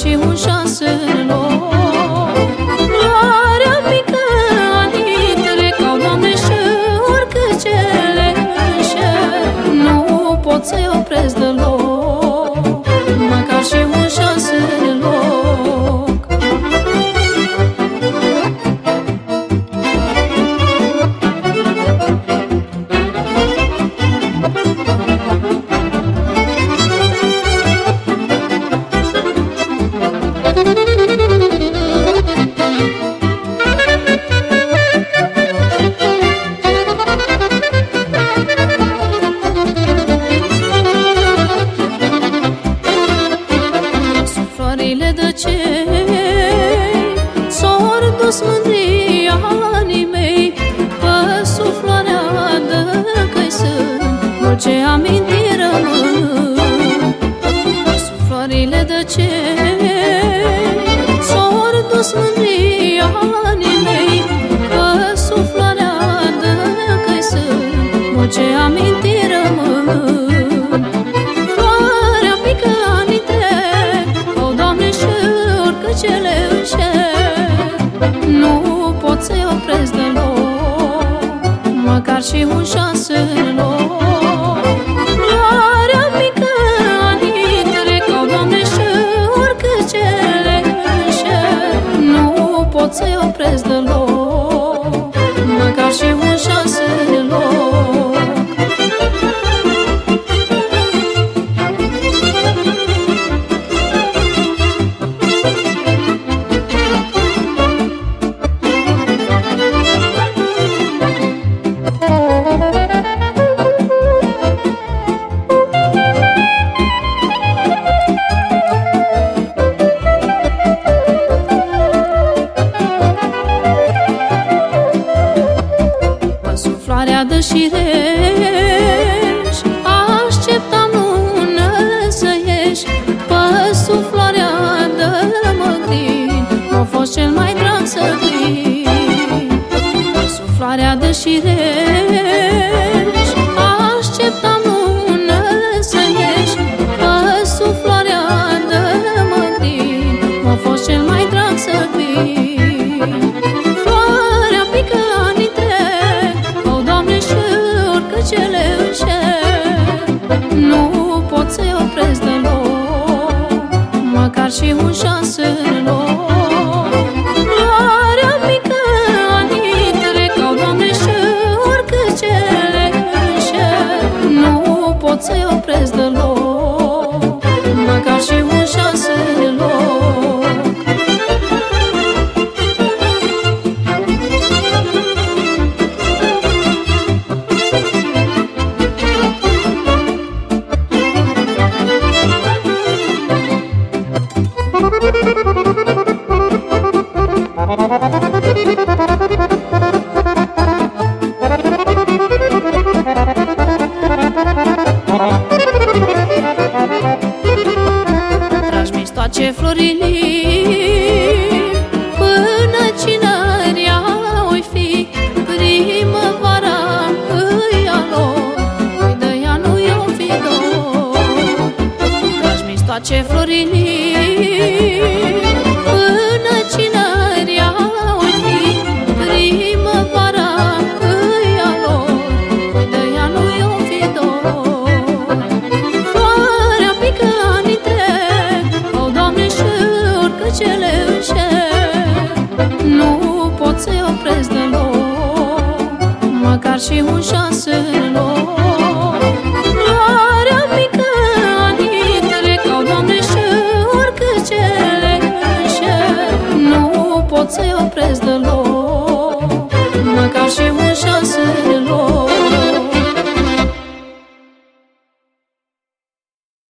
去无双随 amintiri rămân Suflările de ce S-au dus mândrii anii mei Că suflarea de căi sunt Orice amintiri rămân Floarea pică anii trec O, Doamne, și oricât ce le Nu pot să-i opresc deloc Măcar și ușa. prea dășireș Așteptam lună să ieși Pe suflarea de măgrin. M-a fost cel mai drag să vin. Suflarea dășireș 起舞生死。măcar și un șase loc Floarea mică a dintre Ca doamne și oricât ce le greșe Nu pot să-i opresc deloc.